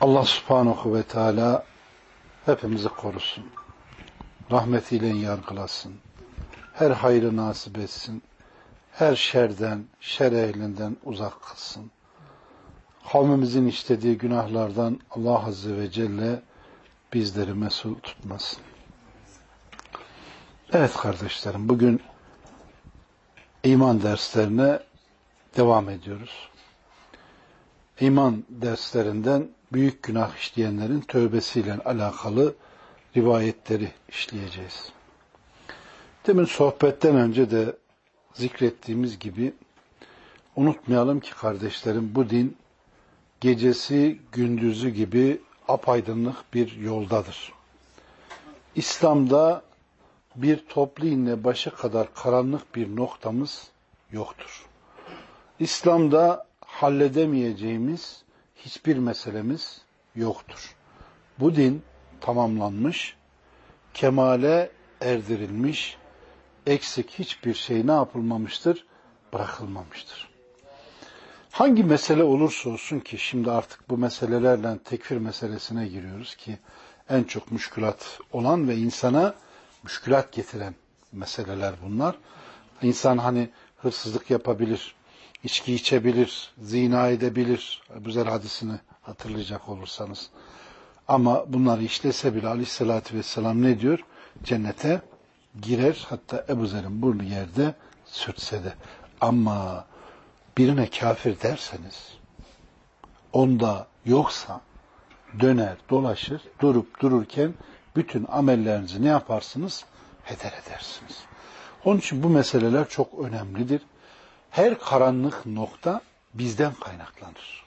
Allah subhanahu ve teala hepimizi korusun. Rahmetiyle yargılasın. Her hayrı nasip etsin. Her şerden, şer ehlinden uzak kılsın. Kavmimizin işlediği günahlardan Allah Azze ve Celle bizleri mesul tutmasın. Evet kardeşlerim, bugün iman derslerine devam ediyoruz. İman derslerinden büyük günah işleyenlerin tövbesiyle alakalı rivayetleri işleyeceğiz. Demin sohbetten önce de zikrettiğimiz gibi unutmayalım ki kardeşlerim bu din gecesi gündüzü gibi apaydınlık bir yoldadır. İslam'da bir toplu iğne başı kadar karanlık bir noktamız yoktur. İslam'da halledemeyeceğimiz hiçbir meselemiz yoktur. Bu din tamamlanmış, kemale erdirilmiş, eksik hiçbir şey ne yapılmamıştır? Bırakılmamıştır. Hangi mesele olursa olsun ki şimdi artık bu meselelerle tekfir meselesine giriyoruz ki en çok müşkülat olan ve insana müşkülat getiren meseleler bunlar. İnsan hani hırsızlık yapabilir, içki içebilir, zina edebilir. Ebu hadisini hatırlayacak olursanız. Ama bunları işlese bile aleyhissalatü vesselam ne diyor? Cennete girer hatta Ebu Zer'in burnu yerde sürtse de. Ama birine kafir derseniz onda yoksa döner dolaşır durup dururken bütün amellerinizi ne yaparsınız? Heder edersiniz. Onun için bu meseleler çok önemlidir. Her karanlık nokta bizden kaynaklanır.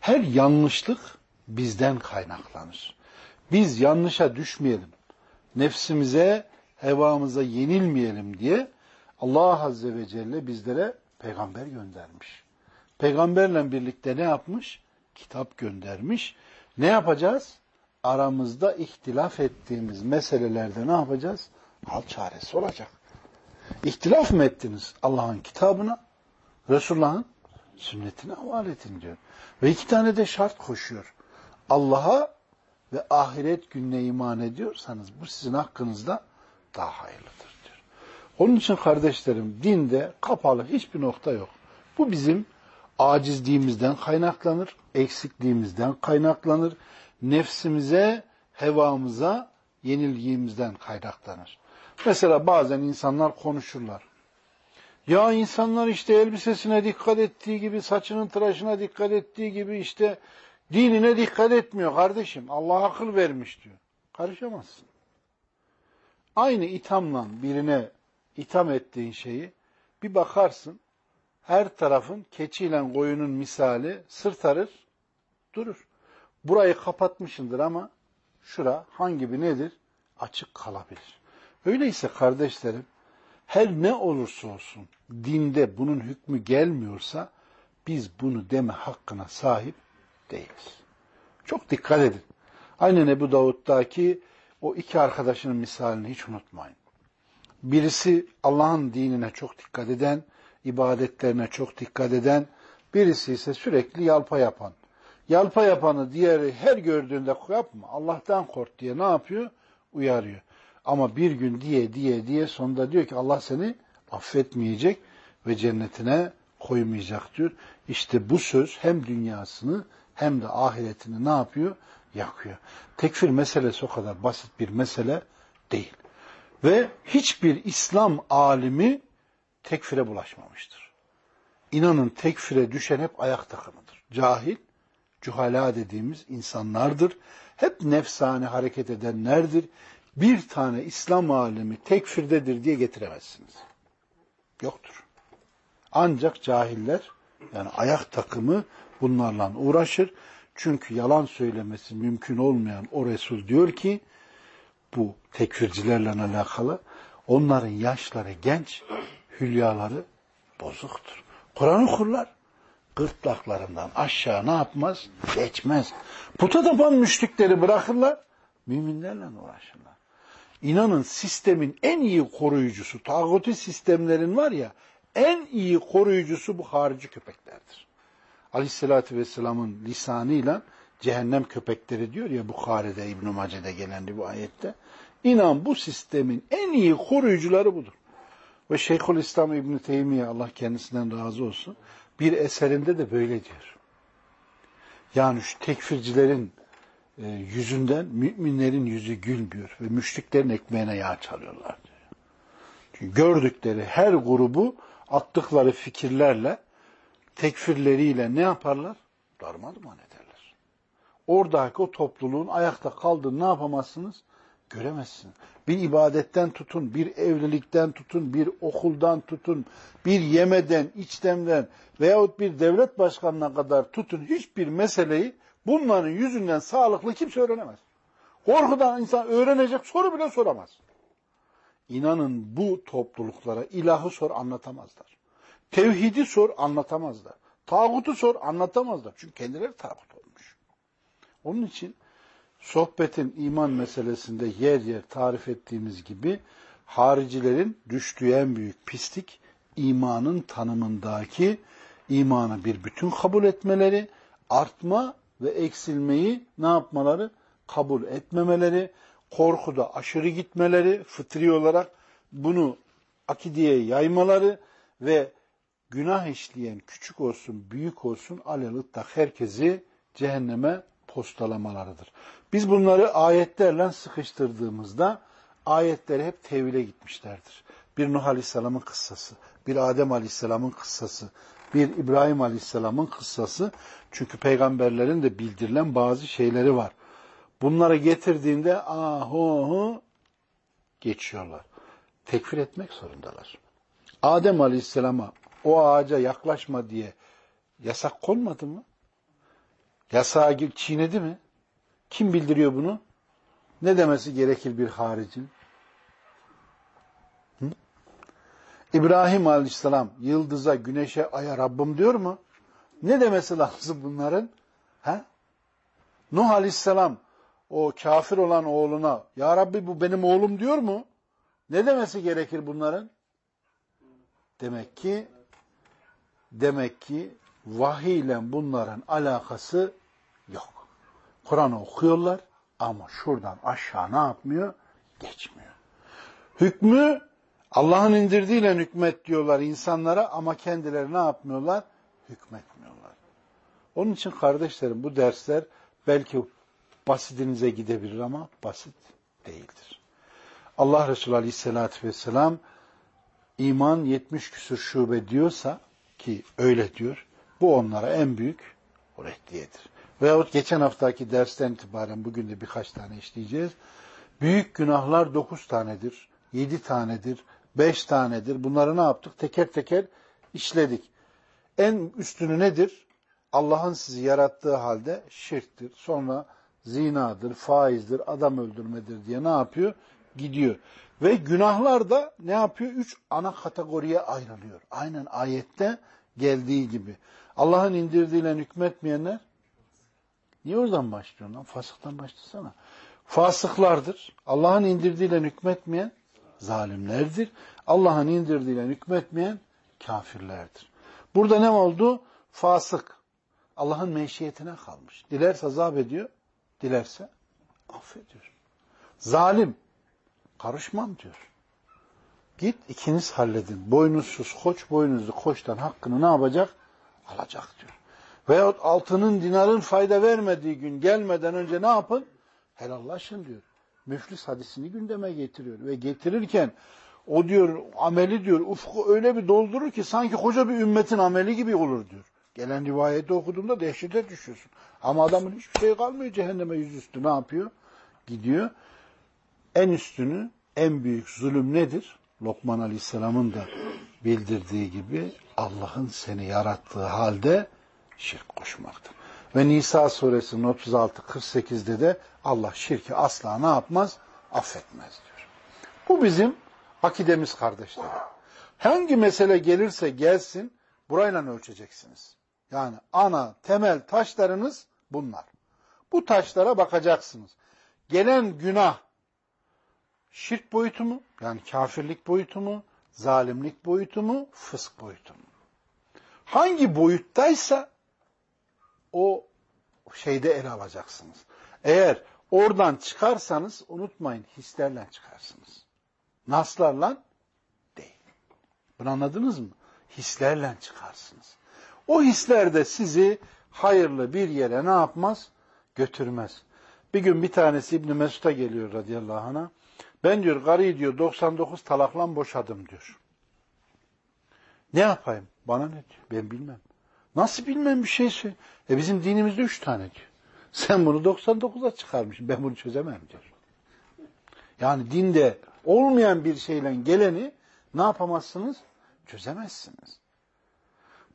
Her yanlışlık bizden kaynaklanır. Biz yanlışa düşmeyelim. Nefsimize, hevamıza yenilmeyelim diye Allah Azze ve Celle bizlere peygamber göndermiş. Peygamberle birlikte ne yapmış? Kitap göndermiş. Ne yapacağız? Aramızda ihtilaf ettiğimiz meselelerde ne yapacağız? Hal çaresi olacak. İhtilaf mı ettiniz Allah'ın kitabına? Resulullah'ın sünnetine havale edin diyor. Ve iki tane de şart koşuyor. Allah'a ve ahiret gününe iman ediyorsanız bu sizin hakkınızda daha hayırlıdır diyor. Onun için kardeşlerim dinde kapalı hiçbir nokta yok. Bu bizim acizliğimizden kaynaklanır, eksikliğimizden kaynaklanır, nefsimize, hevamıza yenilgiğimizden kaynaklanır. Mesela bazen insanlar konuşurlar. Ya insanlar işte elbisesine dikkat ettiği gibi, saçının tıraşına dikkat ettiği gibi işte dinine dikkat etmiyor kardeşim. Allah akıl vermiş diyor. Karışamazsın. Aynı ithamla birine itham ettiğin şeyi bir bakarsın her tarafın keçiyle koyunun misali sırtarır durur. Burayı kapatmışındır ama şura hangi bir nedir? Açık kalabilir. Öyleyse kardeşlerim, her ne olursa olsun dinde bunun hükmü gelmiyorsa biz bunu deme hakkına sahip değiliz. Çok dikkat edin. Aynen Ebu Davud'daki o iki arkadaşının misalini hiç unutmayın. Birisi Allah'ın dinine çok dikkat eden, ibadetlerine çok dikkat eden, birisi ise sürekli yalpa yapan. Yalpa yapanı diğeri her gördüğünde yapma, Allah'tan kork diye ne yapıyor? Uyarıyor. Ama bir gün diye diye diye sonunda diyor ki Allah seni affetmeyecek ve cennetine koymayacak diyor. İşte bu söz hem dünyasını hem de ahiretini ne yapıyor? Yakıyor. Tekfir meselesi o kadar basit bir mesele değil. Ve hiçbir İslam alimi tekfire bulaşmamıştır. İnanın tekfire düşen hep ayak takımıdır. Cahil, cuhala dediğimiz insanlardır. Hep nefsane hareket edenlerdir. Bir tane İslam alimi tekfirdedir diye getiremezsiniz. Yoktur. Ancak cahiller yani ayak takımı bunlarla uğraşır. Çünkü yalan söylemesi mümkün olmayan o Resul diyor ki bu tekfircilerle alakalı onların yaşları genç, hülyaları bozuktur. Kur'an okurlar. Gırtlaklarından aşağı ne yapmaz? Geçmez. Puta tapan müşrikleri bırakırlar. Müminlerle uğraşırlar. İnanın sistemin en iyi koruyucusu, tağuti sistemlerin var ya, en iyi koruyucusu bu harici köpeklerdir. Aleyhisselatü Vesselam'ın lisanıyla cehennem köpekleri diyor ya Bukhari'de, İbn-i Mace'de gelen bu ayette. İnan bu sistemin en iyi koruyucuları budur. Ve Şeyhülislam İbn Teymiye Allah kendisinden razı olsun bir eserinde de böyle diyor. Yani şu tekfircilerin e, yüzünden müminlerin yüzü gülmüyor ve müşriklerin ekmeğine yağ çalıyorlar diyor. Çünkü gördükleri her grubu attıkları fikirlerle tekfirleriyle ne yaparlar? Darmadağın ederler. Oradaki o topluluğun ayakta kaldığını ne yapamazsınız? Göremezsin. Bir ibadetten tutun, bir evlilikten tutun, bir okuldan tutun, bir yemeden, içtemden veyahut bir devlet başkanına kadar tutun hiçbir meseleyi bunların yüzünden sağlıklı kimse öğrenemez. Korkudan insan öğrenecek soru bile soramaz. İnanın bu topluluklara ilahı sor anlatamazlar. Tevhidi sor anlatamazlar. Tağutu sor anlatamazlar. Çünkü kendileri tağut olmuş. Onun için sohbetin iman meselesinde yer yer tarif ettiğimiz gibi haricilerin düştüğü en büyük pislik imanın tanımındaki imanı bir bütün kabul etmeleri, artma ve eksilmeyi ne yapmaları? Kabul etmemeleri, korkuda aşırı gitmeleri, fıtri olarak bunu akideye yaymaları ve günah işleyen küçük olsun, büyük olsun aleluttak herkesi cehenneme postalamalarıdır. Biz bunları ayetlerle sıkıştırdığımızda ayetleri hep tevhile gitmişlerdir. Bir Nuh Aleyhisselam'ın kıssası, bir Adem Aleyhisselam'ın kıssası, bir İbrahim Aleyhisselam'ın kıssası. Çünkü peygamberlerin de bildirilen bazı şeyleri var. Bunları getirdiğinde ahu geçiyorlar. Tekfir etmek zorundalar. Adem Aleyhisselam'a o ağaca yaklaşma diye yasak konmadı mı? Yasağı çiğnedi mi? Kim bildiriyor bunu? Ne demesi gerekir bir haricin? Hı? İbrahim Aleyhisselam yıldıza, güneşe, aya Rabbim diyor mu? Ne demesi lazım bunların? He? Nuh Aleyhisselam o kafir olan oğluna Ya Rabbi bu benim oğlum diyor mu? Ne demesi gerekir bunların? Demek ki demek ki vahiy ile bunların alakası yok. Kur'an okuyorlar ama şuradan aşağı ne yapmıyor? Geçmiyor. Hükmü Allah'ın indirdiğiyle hükmet diyorlar insanlara ama kendileri ne yapmıyorlar? Hükmetmiyorlar. Onun için kardeşlerim bu dersler belki basitinize gidebilir ama basit değildir. Allah Resulü Aleyhisselatü Vesselam iman 70 küsur şube diyorsa ki öyle diyor, bu onlara en büyük reddiyedir. Veyahut geçen haftaki dersten itibaren bugün de birkaç tane işleyeceğiz. Büyük günahlar dokuz tanedir, yedi tanedir, beş tanedir. Bunları ne yaptık? Teker teker işledik. En üstünü nedir? Allah'ın sizi yarattığı halde şirktir. Sonra zinadır, faizdir, adam öldürmedir diye ne yapıyor? Gidiyor. Ve günahlar da ne yapıyor? Üç ana kategoriye ayrılıyor. Aynen ayette geldiği gibi. Allah'ın indirdiğiyle hükmetmeyenler Niye oradan başlıyorsun lan? Fasıktan başlasana. Fasıklardır. Allah'ın indirdiğiyle hükmetmeyen zalimlerdir. Allah'ın indirdiğiyle hükmetmeyen kafirlerdir. Burada ne oldu? Fasık. Allah'ın meşiyetine kalmış. Dilerse azap ediyor, dilerse affediyor. Zalim. Karışmam diyor. Git ikiniz halledin. Boynuzsuz koç boynuzlu koçtan hakkını ne yapacak? Alacak diyor. Veyahut altının dinarın fayda vermediği gün gelmeden önce ne yapın? Helallaşın diyor. Müflis hadisini gündeme getiriyor. Ve getirirken o diyor ameli diyor ufku öyle bir doldurur ki sanki koca bir ümmetin ameli gibi olur diyor. Gelen rivayeti okuduğunda dehşete düşüyorsun. Ama adamın hiçbir şey kalmıyor cehenneme yüzüstü. Ne yapıyor? Gidiyor. En üstünü, en büyük zulüm nedir? Lokman Aleyhisselam'ın da bildirdiği gibi Allah'ın seni yarattığı halde şirk koşmaktır. Ve Nisa suresinin 36-48'de de Allah şirki asla ne yapmaz? Affetmez diyor. Bu bizim akidemiz kardeşlerim. Hangi mesele gelirse gelsin burayla ölçeceksiniz. Yani ana temel taşlarınız bunlar. Bu taşlara bakacaksınız. Gelen günah şirk boyutu mu? Yani kafirlik boyutu mu? Zalimlik boyutu mu? Fısk boyutu mu? Hangi boyuttaysa o şeyde ele alacaksınız. Eğer oradan çıkarsanız unutmayın hislerle çıkarsınız. Naslarla değil. Bunu anladınız mı? Hislerle çıkarsınız. O hisler de sizi hayırlı bir yere ne yapmaz? Götürmez. Bir gün bir tanesi İbni Mesud'a geliyor radıyallahu anh'a. Ben diyor karıyı diyor 99 talakla boşadım diyor. Ne yapayım? Bana ne diyor? Ben bilmem. Nasıl bilmem bir şey. E bizim dinimizde üç tane diyor. Sen bunu 99'a çıkarmışsın. Ben bunu çözemem diyor. Yani dinde olmayan bir şeyle geleni ne yapamazsınız? Çözemezsiniz.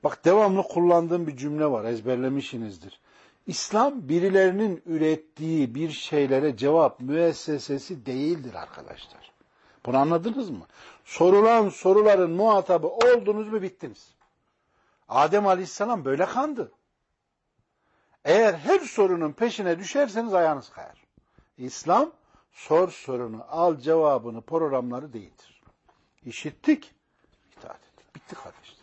Bak devamlı kullandığım bir cümle var. Ezberlemişsinizdir. İslam birilerinin ürettiği bir şeylere cevap müessesesi değildir arkadaşlar. Bunu anladınız mı? Sorulan soruların muhatabı oldunuz mu bittiniz. Adem Aleyhisselam böyle kandı. Eğer her sorunun peşine düşerseniz ayağınız kayar. İslam sor sorunu, al cevabını, programları değildir. İşittik, itaat ettik. Bitti kardeşler.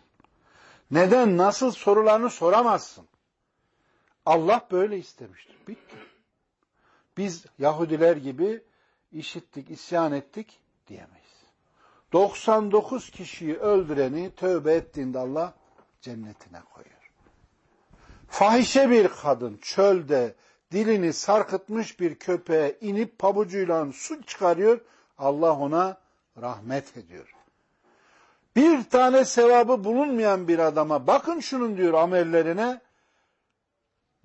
Neden, nasıl sorularını soramazsın. Allah böyle istemiştir. Bitti. Biz Yahudiler gibi işittik, isyan ettik diyemeyiz. 99 kişiyi öldüreni tövbe ettiğinde Allah cennetine koyuyor. Fahişe bir kadın çölde dilini sarkıtmış bir köpeğe inip pabucuyla su çıkarıyor. Allah ona rahmet ediyor. Bir tane sevabı bulunmayan bir adama bakın şunun diyor amellerine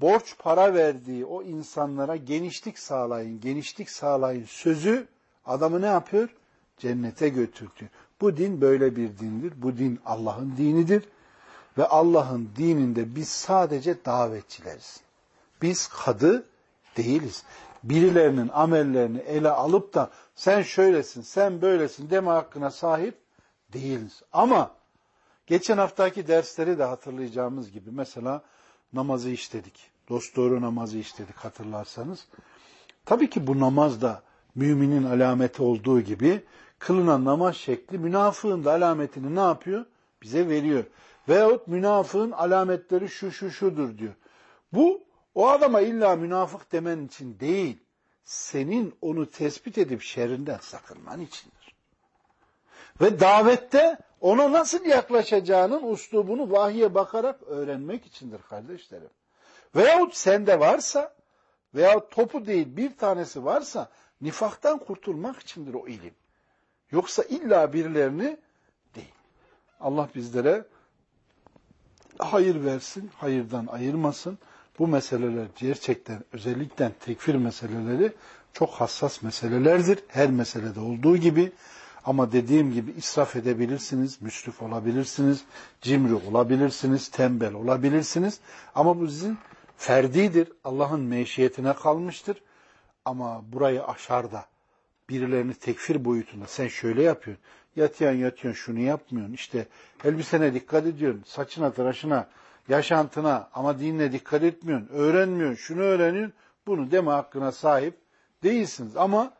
borç para verdiği o insanlara genişlik sağlayın, genişlik sağlayın sözü adamı ne yapıyor? Cennete götürtüyor. Bu din böyle bir dindir. Bu din Allah'ın dinidir. Ve Allah'ın dininde biz sadece davetçileriz. Biz kadı değiliz. Birilerinin amellerini ele alıp da sen şöylesin, sen böylesin deme hakkına sahip değiliz. Ama geçen haftaki dersleri de hatırlayacağımız gibi mesela namazı işledik. Dosdoğru namazı işledik hatırlarsanız. Tabii ki bu namaz da müminin alameti olduğu gibi kılınan namaz şekli münafığın da alametini ne yapıyor? Bize veriyor. Veyahut münafığın alametleri şu şu şudur diyor. Bu o adama illa münafık demen için değil, senin onu tespit edip şerrinden sakınman içindir. Ve davette ona nasıl yaklaşacağının uslubunu vahye bakarak öğrenmek içindir kardeşlerim. Veyahut sende varsa veya topu değil bir tanesi varsa nifaktan kurtulmak içindir o ilim. Yoksa illa birilerini değil. Allah bizlere hayır versin, hayırdan ayırmasın. Bu meseleler gerçekten özellikle tekfir meseleleri çok hassas meselelerdir. Her meselede olduğu gibi. Ama dediğim gibi israf edebilirsiniz, müsrif olabilirsiniz, cimri olabilirsiniz, tembel olabilirsiniz. Ama bu sizin ferdidir. Allah'ın meşiyetine kalmıştır. Ama burayı aşar da birilerini tekfir boyutunda sen şöyle yapıyorsun. Yatıyorsun yatıyorsun şunu yapmıyorsun. İşte elbisene dikkat ediyorsun. Saçına tıraşına yaşantına ama dinle dikkat etmiyorsun. Öğrenmiyorsun. Şunu öğreniyorsun. Bunu deme hakkına sahip değilsiniz. Ama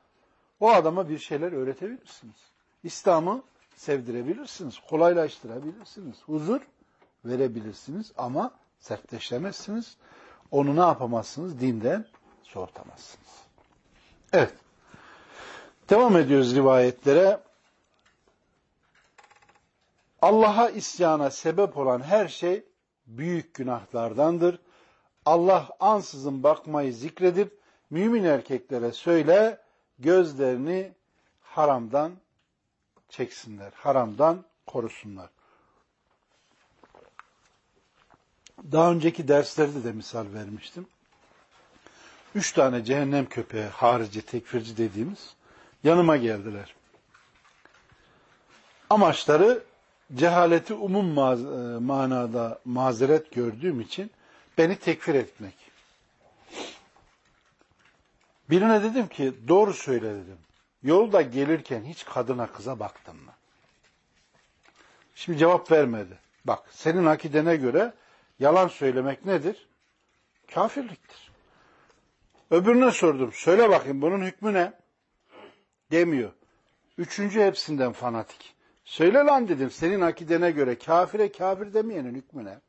o adama bir şeyler öğretebilirsiniz. İslam'ı sevdirebilirsiniz. Kolaylaştırabilirsiniz. Huzur verebilirsiniz ama sertleşemezsiniz. Onu ne yapamazsınız? Dinden soğutamazsınız. Evet. Devam ediyoruz rivayetlere. Allah'a isyana sebep olan her şey büyük günahlardandır. Allah ansızın bakmayı zikredip mümin erkeklere söyle gözlerini haramdan çeksinler, haramdan korusunlar. Daha önceki derslerde de misal vermiştim. Üç tane cehennem köpeği, harici, tekfirci dediğimiz yanıma geldiler. Amaçları cehaleti umum maz e, manada mazeret gördüğüm için beni tekfir etmek. Birine dedim ki doğru söyle dedim. Yolda gelirken hiç kadına kıza baktın mı? Şimdi cevap vermedi. Bak senin akidene göre yalan söylemek nedir? Kafirliktir. Öbürüne sordum. Söyle bakayım bunun hükmü ne? Demiyor. Üçüncü hepsinden fanatik. Söyle lan dedim senin akidene göre kafire kafir demeyenin hükmü ne?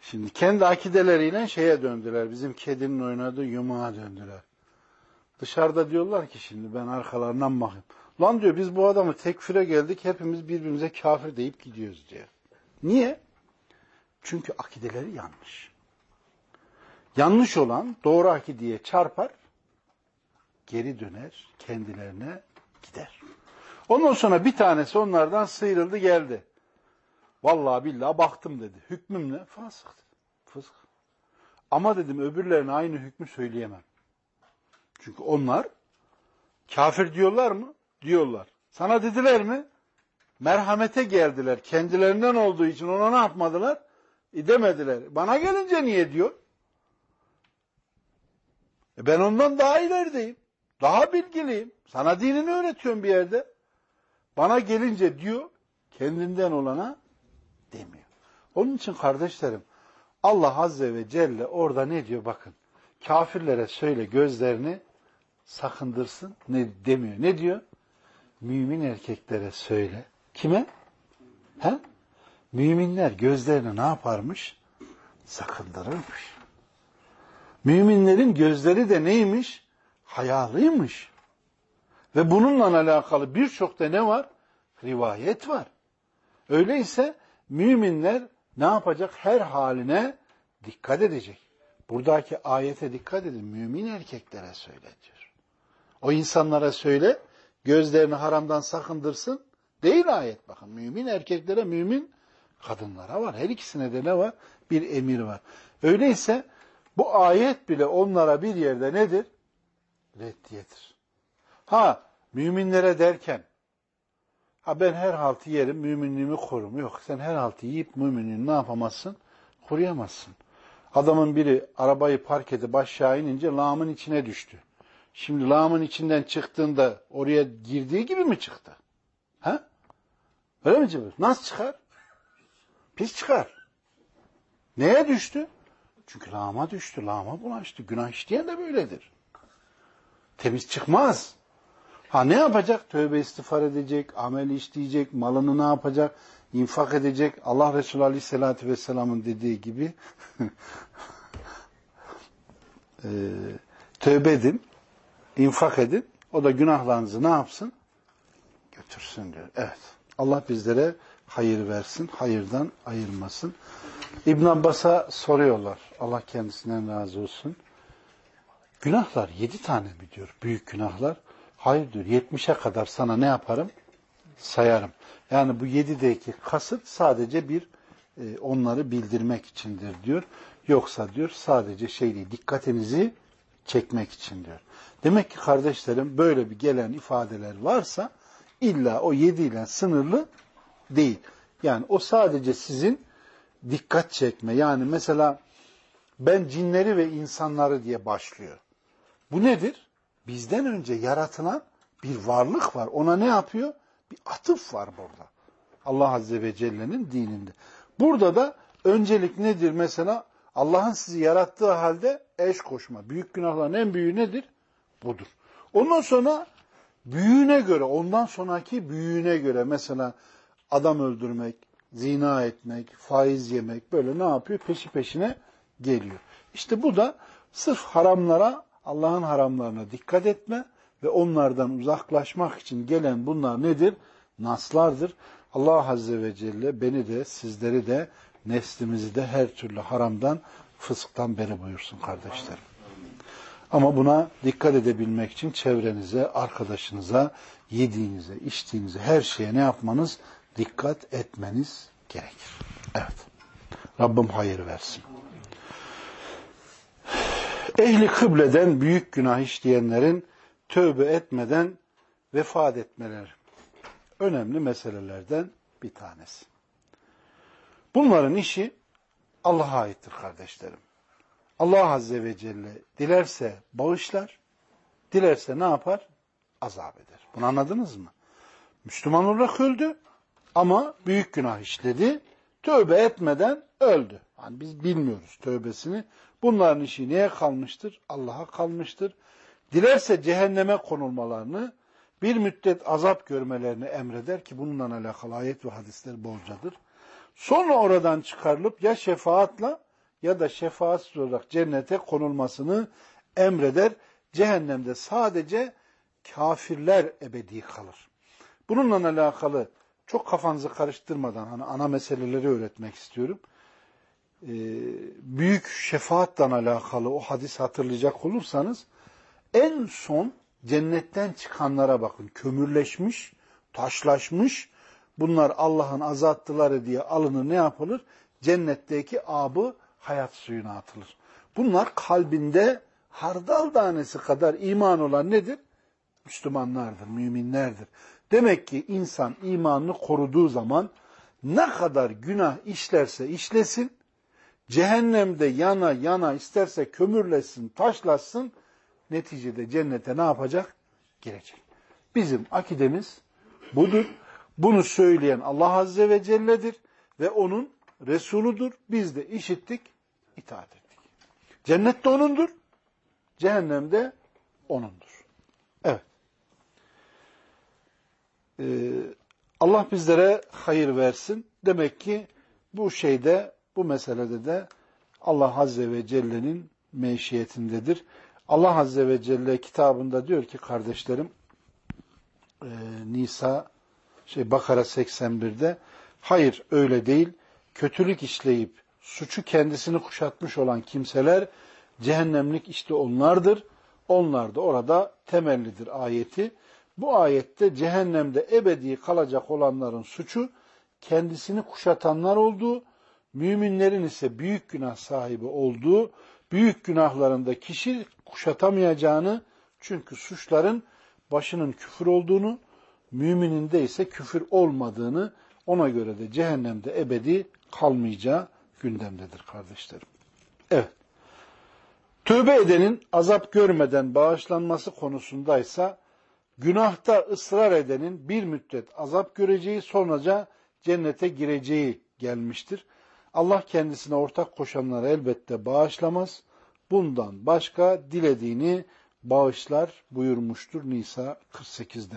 Şimdi kendi akideleriyle şeye döndüler. Bizim kedinin oynadığı yumağa döndüler. Dışarıda diyorlar ki şimdi ben arkalarından bakayım. Lan diyor biz bu adamı tekfire geldik hepimiz birbirimize kafir deyip gidiyoruz diyor. Niye? Çünkü akideleri yanlış. Yanlış olan doğru akideye çarpar, geri döner, kendilerine gider. Ondan sonra bir tanesi onlardan sıyrıldı geldi. Vallahi billahi baktım dedi. Hükmüm ne? Fasık. Fısk. Ama dedim öbürlerine aynı hükmü söyleyemem. Çünkü onlar kafir diyorlar mı? Diyorlar. Sana dediler mi? Merhamete geldiler. Kendilerinden olduğu için ona ne yapmadılar? E demediler. Bana gelince niye diyor? E ben ondan daha ilerideyim. Daha bilgiliyim. Sana dinini öğretiyorum bir yerde. Bana gelince diyor, kendinden olana demiyor. Onun için kardeşlerim, Allah Azze ve Celle orada ne diyor bakın. Kafirlere söyle gözlerini sakındırsın ne demiyor. Ne diyor? Mümin erkeklere söyle. Kime? He? Müminler gözlerini ne yaparmış? Sakındırırmış. Müminlerin gözleri de neymiş? Hayalıymış. Ve bununla alakalı birçok da ne var? Rivayet var. Öyleyse müminler ne yapacak? Her haline dikkat edecek. Buradaki ayete dikkat edin. Mümin erkeklere söyle diyor. O insanlara söyle, gözlerini haramdan sakındırsın. Değil ayet bakın. Mümin erkeklere, mümin kadınlara var. Her ikisine de ne var? Bir emir var. Öyleyse bu ayet bile onlara bir yerde nedir? Reddiyedir. Ha, müminlere derken, ha ben her haltı yerim, müminliğimi korum. Yok, sen her haltı yiyip müminliğini ne yapamazsın? Koruyamazsın. Adamın biri arabayı park edip aşağı inince lağımın içine düştü. Şimdi lağımın içinden çıktığında oraya girdiği gibi mi çıktı? Ha? Öyle mi Cibir? Nasıl çıkar? Pis çıkar. Neye düştü? Çünkü lağma düştü, lağma bulaştı. Günah işleyen de böyledir. Temiz çıkmaz. Ha ne yapacak? Tövbe istiğfar edecek, amel işleyecek, malını ne yapacak? İnfak edecek. Allah Resulü Aleyhisselatü Vesselam'ın dediği gibi e, tövbe edin, infak edin. O da günahlarınızı ne yapsın? Götürsün diyor. Evet. Allah bizlere hayır versin, hayırdan ayırmasın. İbn Abbas'a soruyorlar. Allah kendisinden razı olsun. Günahlar yedi tane mi diyor? Büyük günahlar. Hayır diyor. Yetmişe kadar sana ne yaparım? Sayarım. Yani bu yedideki kasıt sadece bir e, onları bildirmek içindir diyor. Yoksa diyor sadece şey değil, dikkatinizi çekmek için diyor. Demek ki kardeşlerim böyle bir gelen ifadeler varsa illa o yediyle sınırlı değil. Yani o sadece sizin dikkat çekme. Yani mesela ben cinleri ve insanları diye başlıyor. Bu nedir? Bizden önce yaratılan bir varlık var. Ona ne yapıyor? Bir atıf var burada. Allah Azze ve Celle'nin dininde. Burada da öncelik nedir mesela? Allah'ın sizi yarattığı halde eş koşma. Büyük günahların en büyüğü nedir? Budur. Ondan sonra büyüğüne göre, ondan sonraki büyüğüne göre mesela adam öldürmek, zina etmek, faiz yemek böyle ne yapıyor? Peşi peşine geliyor. İşte bu da sırf haramlara, Allah'ın haramlarına dikkat etme ve onlardan uzaklaşmak için gelen bunlar nedir? naslardır. Allah Azze ve Celle beni de sizleri de neslimizi de her türlü haramdan, fısktan beri buyursun kardeşlerim. Ama buna dikkat edebilmek için çevrenize, arkadaşınıza, yediğinize, içtiğinize, her şeye ne yapmanız? Dikkat etmeniz gerekir. Evet. Rabbim hayır versin. Ehli kıbleden büyük günah işleyenlerin tövbe etmeden vefat etmeleri önemli meselelerden bir tanesi. Bunların işi Allah'a aittir kardeşlerim. Allah Azze ve Celle dilerse bağışlar, dilerse ne yapar? Azap eder. Bunu anladınız mı? Müslüman olarak öldü ama büyük günah işledi. Tövbe etmeden öldü. Yani biz bilmiyoruz tövbesini. Bunların işi neye kalmıştır? Allah'a kalmıştır. Dilerse cehenneme konulmalarını, bir müddet azap görmelerini emreder ki bununla alakalı ayet ve hadisler bolcadır. Sonra oradan çıkarılıp ya şefaatla ya da şefaatsiz olarak cennete konulmasını emreder. Cehennemde sadece kafirler ebedi kalır. Bununla alakalı çok kafanızı karıştırmadan hani ana meseleleri öğretmek istiyorum. Ee, büyük şefaatla alakalı o hadis hatırlayacak olursanız en son cennetten çıkanlara bakın. Kömürleşmiş, taşlaşmış. Bunlar Allah'ın azattıları diye alınır ne yapılır? Cennetteki abı hayat suyuna atılır. Bunlar kalbinde hardal tanesi kadar iman olan nedir? Müslümanlardır, müminlerdir. Demek ki insan imanını koruduğu zaman ne kadar günah işlerse işlesin, cehennemde yana yana isterse kömürlesin, taşlasın, neticede cennete ne yapacak? Girecek. Bizim akidemiz budur. Bunu söyleyen Allah Azze ve Celle'dir ve onun Resuludur. Biz de işittik, itaat ettik. Cennet de O'nundur, cehennemde O'nundur. Evet. Ee, Allah bizlere hayır versin. Demek ki bu şeyde, bu meselede de Allah Azze ve Celle'nin meşiyetindedir. Allah Azze ve Celle kitabında diyor ki kardeşlerim, e, Nisa, şey Bakara 81'de, hayır öyle değil, kötülük işleyip suçu kendisini kuşatmış olan kimseler cehennemlik işte onlardır. Onlar da orada temellidir ayeti. Bu ayette cehennemde ebedi kalacak olanların suçu kendisini kuşatanlar olduğu, müminlerin ise büyük günah sahibi olduğu, büyük günahlarında kişi kuşatamayacağını, çünkü suçların başının küfür olduğunu, müminin de ise küfür olmadığını, ona göre de cehennemde ebedi kalmayacağı gündemdedir kardeşlerim. Evet. Tövbe edenin azap görmeden bağışlanması konusundaysa günahta ısrar edenin bir müddet azap göreceği sonraca cennete gireceği gelmiştir. Allah kendisine ortak koşanları elbette bağışlamaz. Bundan başka dilediğini bağışlar buyurmuştur Nisa 48'de.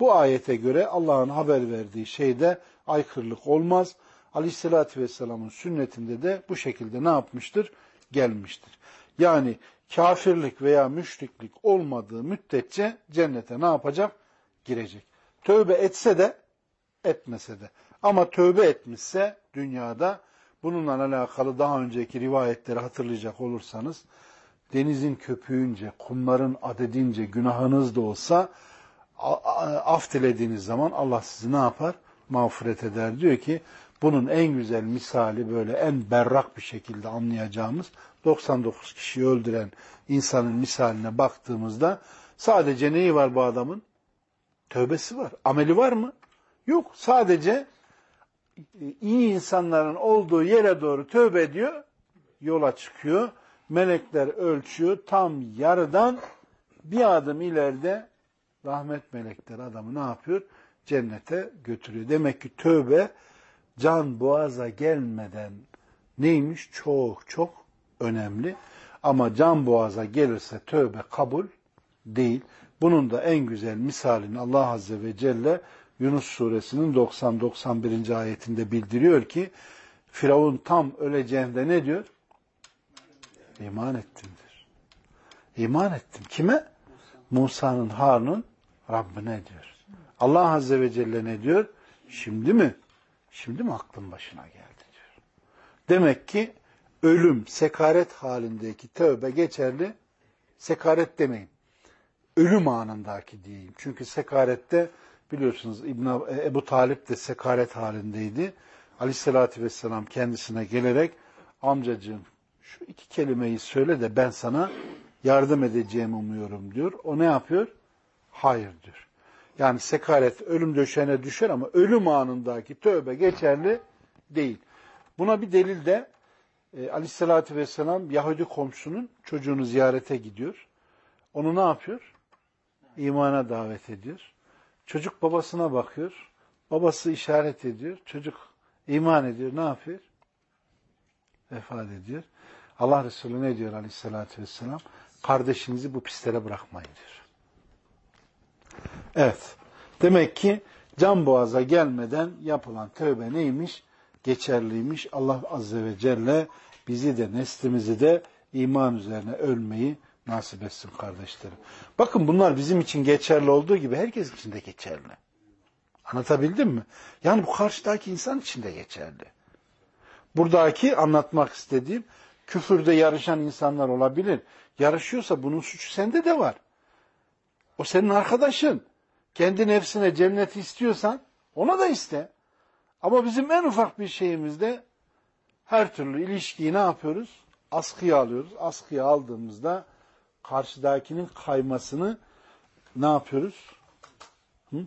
Bu ayete göre Allah'ın haber verdiği şeyde aykırılık olmaz. Aleyhisselatü Vesselam'ın sünnetinde de bu şekilde ne yapmıştır? Gelmiştir. Yani kafirlik veya müşriklik olmadığı müddetçe cennete ne yapacak? Girecek. Tövbe etse de etmese de. Ama tövbe etmişse dünyada bununla alakalı daha önceki rivayetleri hatırlayacak olursanız denizin köpüğünce, kumların adedince günahınız da olsa af dilediğiniz zaman Allah sizi ne yapar? Mağfiret eder. Diyor ki bunun en güzel misali böyle en berrak bir şekilde anlayacağımız 99 kişiyi öldüren insanın misaline baktığımızda sadece neyi var bu adamın? Tövbesi var. Ameli var mı? Yok. Sadece iyi insanların olduğu yere doğru tövbe ediyor, yola çıkıyor. Melekler ölçüyor. Tam yarıdan bir adım ileride rahmet melekleri adamı ne yapıyor? Cennete götürüyor. Demek ki tövbe can boğaza gelmeden neymiş? Çok çok önemli. Ama can boğaza gelirse tövbe kabul değil. Bunun da en güzel misalini Allah Azze ve Celle Yunus suresinin 90-91. ayetinde bildiriyor ki Firavun tam öleceğinde ne diyor? İman ettimdir. İman ettim. Kime? Musa'nın Harun'un Rabbine diyor. Allah Azze ve Celle ne diyor? Şimdi mi? Şimdi mi aklın başına geldi diyor. Demek ki ölüm, sekaret halindeki tövbe geçerli. Sekaret demeyin. Ölüm anındaki diyeyim. Çünkü sekarette biliyorsunuz İbn Ebu Talip de sekaret halindeydi. Aleyhissalatü vesselam kendisine gelerek amcacığım şu iki kelimeyi söyle de ben sana yardım edeceğimi umuyorum diyor. O ne yapıyor? Hayır diyor. Yani sekaret ölüm döşeğine düşer ama ölüm anındaki tövbe geçerli değil. Buna bir delil de e, aleyhissalatü vesselam Yahudi komşunun çocuğunu ziyarete gidiyor. Onu ne yapıyor? İmana davet ediyor. Çocuk babasına bakıyor. Babası işaret ediyor. Çocuk iman ediyor. Ne yapıyor? Vefat ediyor. Allah Resulü ne diyor aleyhissalatü vesselam? Kardeşinizi bu pislere bırakmayın diyor. Evet. Demek ki can boğaza gelmeden yapılan tövbe neymiş? Geçerliymiş. Allah Azze ve Celle bizi de neslimizi de iman üzerine ölmeyi nasip etsin kardeşlerim. Bakın bunlar bizim için geçerli olduğu gibi herkes için de geçerli. Anlatabildim mi? Yani bu karşıdaki insan için de geçerli. Buradaki anlatmak istediğim küfürde yarışan insanlar olabilir. Yarışıyorsa bunun suçu sende de var. O senin arkadaşın. Kendi nefsine cenneti istiyorsan ona da iste. Ama bizim en ufak bir şeyimizde her türlü ilişkiyi ne yapıyoruz? Askıya alıyoruz. Askıya aldığımızda karşıdakinin kaymasını ne yapıyoruz? Hı?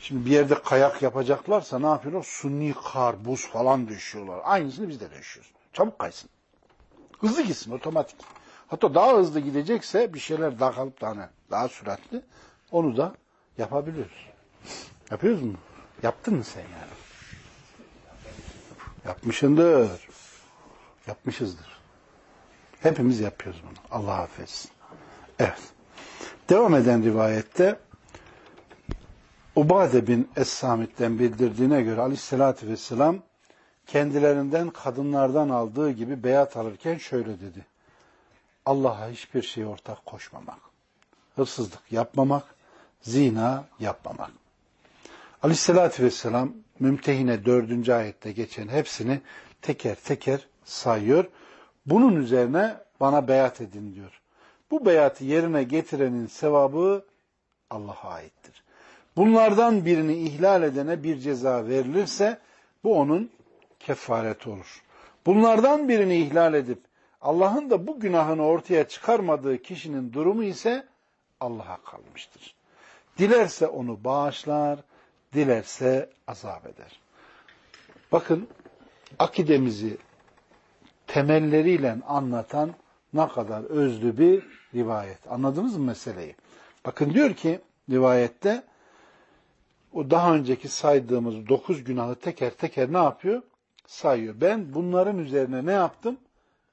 Şimdi bir yerde kayak yapacaklarsa ne yapıyorlar? Sunni kar, buz falan düşüyorlar. Aynısını biz de düşüyoruz. Çabuk kaysın. Hızlı gitsin otomatik. Hatta daha hızlı gidecekse bir şeyler daha kalıp daha, daha süratli onu da yapabiliyoruz. Yapıyoruz mu? Yaptın mı sen yani? Yapmışındır. Yapmışızdır. Hepimiz yapıyoruz bunu. Allah affetsin. Evet. Devam eden rivayette Ubade bin Es-Samit'ten bildirdiğine göre aleyhissalatü vesselam kendilerinden kadınlardan aldığı gibi beyat alırken şöyle dedi. Allah'a hiçbir şey ortak koşmamak, hırsızlık yapmamak, zina yapmamak. Aleyhissalatü vesselam Mümtehine dördüncü ayette geçen hepsini teker teker sayıyor. Bunun üzerine bana beyat edin diyor. Bu beyatı yerine getirenin sevabı Allah'a aittir. Bunlardan birini ihlal edene bir ceza verilirse bu onun kefareti olur. Bunlardan birini ihlal edip Allah'ın da bu günahını ortaya çıkarmadığı kişinin durumu ise Allah'a kalmıştır. Dilerse onu bağışlar, dilerse azap eder. Bakın akidemizi temelleriyle anlatan ne kadar özlü bir rivayet. Anladınız mı meseleyi? Bakın diyor ki rivayette o daha önceki saydığımız dokuz günahı teker teker ne yapıyor? Sayıyor. Ben bunların üzerine ne yaptım?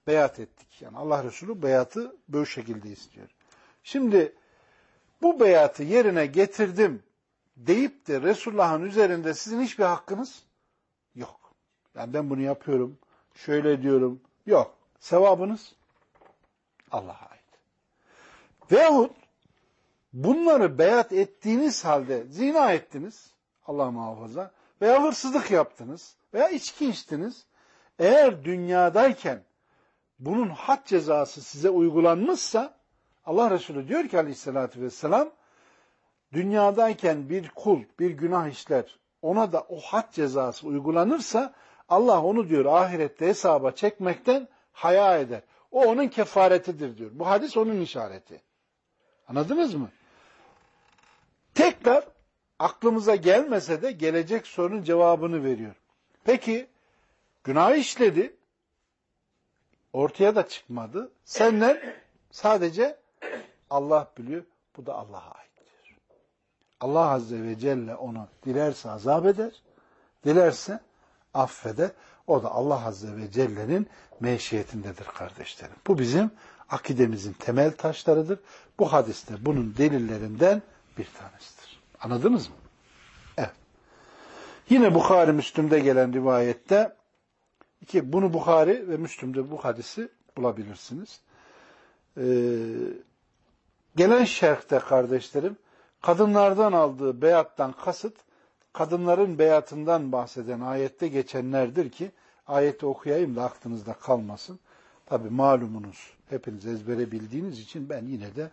Beyat ettik. Yani Allah Resulü beyatı böyle şekilde istiyor. Şimdi bu beyatı yerine getirdim deyip de Resulullah'ın üzerinde sizin hiçbir hakkınız yok. Yani ben bunu yapıyorum, şöyle diyorum. Yok. Sevabınız Allah'a ait. Veyahut bunları beyat ettiğiniz halde zina ettiniz, Allah muhafaza, veya hırsızlık yaptınız, veya içki içtiniz. Eğer dünyadayken bunun had cezası size uygulanmışsa, Allah Resulü diyor ki aleyhissalatü vesselam, dünyadayken bir kul bir günah işler, ona da o had cezası uygulanırsa, Allah onu diyor ahirette hesaba çekmekten haya eder. O onun kefaretidir diyor. Bu hadis onun işareti. Anladınız mı? Tekrar aklımıza gelmese de gelecek sorunun cevabını veriyor. Peki günah işledi. Ortaya da çıkmadı. Senden sadece Allah biliyor. Bu da Allah'a aittir. Allah Azze ve Celle onu dilerse azap eder. Dilerse affeder. O da Allah Azze ve Celle'nin meşiyetindedir kardeşlerim. Bu bizim akidemizin temel taşlarıdır. Bu hadiste bunun delillerinden bir tanesidir. Anladınız mı? Evet. Yine Bukhari Müslüm'de gelen rivayette iki bunu Bukhari ve Müslüm'de bu hadisi bulabilirsiniz. Ee, gelen şerhte kardeşlerim kadınlardan aldığı beyattan kasıt, kadınların beyatından bahseden ayette geçenlerdir ki, ayeti okuyayım da aklınızda kalmasın. Tabi malumunuz, hepiniz ezbere bildiğiniz için ben yine de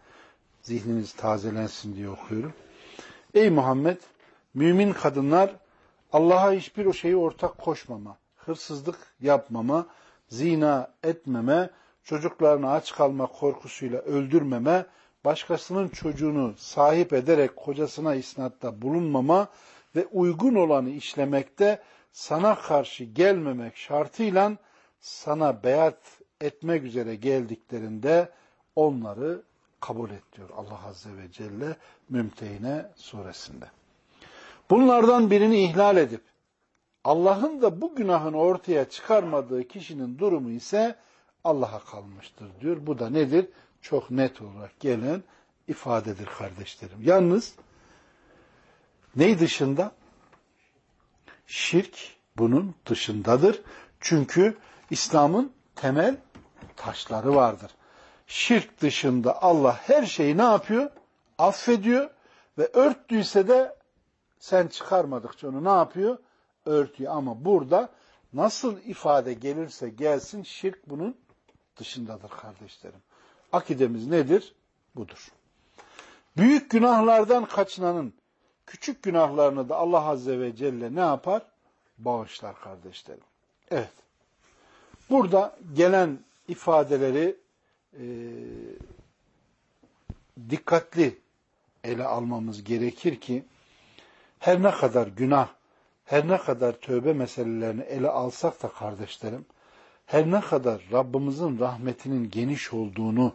zihniniz tazelensin diye okuyorum. Ey Muhammed, mümin kadınlar Allah'a hiçbir o şeyi ortak koşmama, hırsızlık yapmama, zina etmeme, çocuklarını aç kalma korkusuyla öldürmeme, başkasının çocuğunu sahip ederek kocasına isnatta bulunmama ve uygun olanı işlemekte sana karşı gelmemek şartıyla sana beyat etmek üzere geldiklerinde onları kabul et diyor Allah Azze ve Celle Mümtehine suresinde. Bunlardan birini ihlal edip Allah'ın da bu günahını ortaya çıkarmadığı kişinin durumu ise Allah'a kalmıştır diyor. Bu da nedir? Çok net olarak gelen ifadedir kardeşlerim. Yalnız ney dışında? Şirk bunun dışındadır. Çünkü İslam'ın temel taşları vardır. Şirk dışında Allah her şeyi ne yapıyor? Affediyor ve örttüyse de sen çıkarmadıkça onu ne yapıyor? Örtüyor. Ama burada nasıl ifade gelirse gelsin şirk bunun dışındadır kardeşlerim. Akidemiz nedir? Budur. Büyük günahlardan kaçınanın küçük günahlarını da Allah Azze ve Celle ne yapar? Bağışlar kardeşlerim. Evet. Burada gelen ifadeleri e, dikkatli ele almamız gerekir ki her ne kadar günah, her ne kadar tövbe meselelerini ele alsak da kardeşlerim, her ne kadar Rabbimizin rahmetinin geniş olduğunu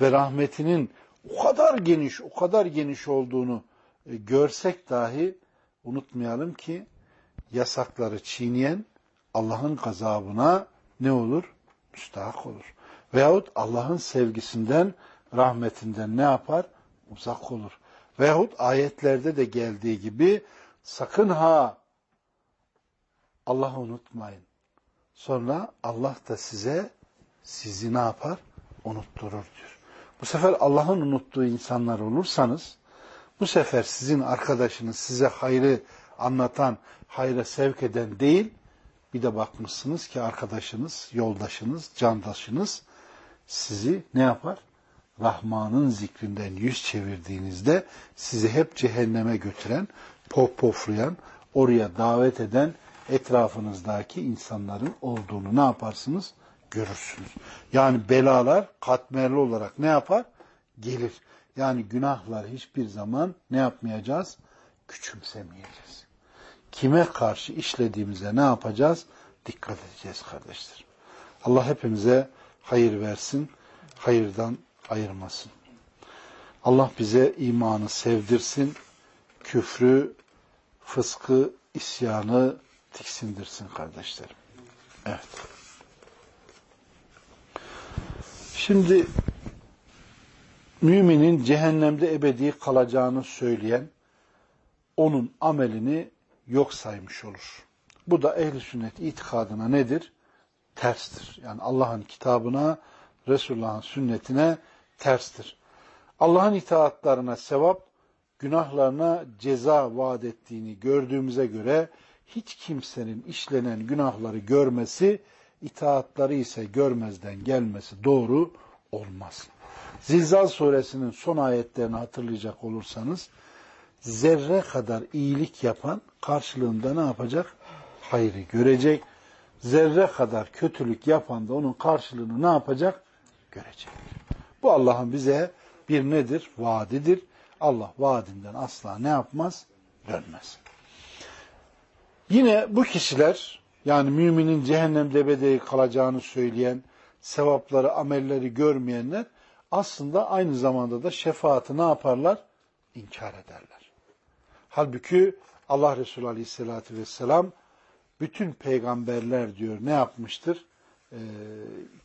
ve rahmetinin o kadar geniş, o kadar geniş olduğunu e, görsek dahi unutmayalım ki yasakları çiğneyen Allah'ın gazabına ne olur? Müstahak olur. Veyahut Allah'ın sevgisinden, rahmetinden ne yapar? Uzak olur. Veyahut ayetlerde de geldiği gibi sakın ha Allah'ı unutmayın. Sonra Allah da size sizi ne yapar? Unutturur diyor. Bu sefer Allah'ın unuttuğu insanlar olursanız bu sefer sizin arkadaşınız size hayrı anlatan, hayra sevk eden değil, bir de bakmışsınız ki arkadaşınız, yoldaşınız, candaşınız sizi ne yapar? Rahman'ın zikrinden yüz çevirdiğinizde sizi hep cehenneme götüren, pop poflayan, oraya davet eden etrafınızdaki insanların olduğunu ne yaparsınız? Görürsünüz. Yani belalar katmerli olarak ne yapar? Gelir. Yani günahlar hiçbir zaman ne yapmayacağız? Küçümsemeyeceğiz. Kime karşı işlediğimize ne yapacağız? Dikkat edeceğiz kardeşler. Allah hepimize hayır versin, hayırdan ayırmasın. Allah bize imanı sevdirsin, küfrü, fıskı, isyanı tiksindirsin kardeşlerim. Evet. Şimdi müminin cehennemde ebedi kalacağını söyleyen onun amelini yok saymış olur. Bu da ehli sünnet itikadına nedir? Terstir. Yani Allah'ın kitabına, Resulullah'ın sünnetine terstir. Allah'ın itaatlarına sevap, günahlarına ceza vaat ettiğini gördüğümüze göre hiç kimsenin işlenen günahları görmesi, itaatları ise görmezden gelmesi doğru olmaz. Zilzal suresinin son ayetlerini hatırlayacak olursanız, zerre kadar iyilik yapan karşılığında ne yapacak? Hayrı görecek. Zerre kadar kötülük yapan da onun karşılığını ne yapacak? Görecek. Bu Allah'ın bize bir nedir? Vaadidir. Allah vaadinden asla ne yapmaz? Dönmez. Yine bu kişiler yani müminin cehennemde ebedi kalacağını söyleyen, sevapları, amelleri görmeyenler aslında aynı zamanda da şefaati ne yaparlar? İnkar ederler. Halbuki Allah Resulü Aleyhisselatü Vesselam bütün peygamberler diyor ne yapmıştır? E,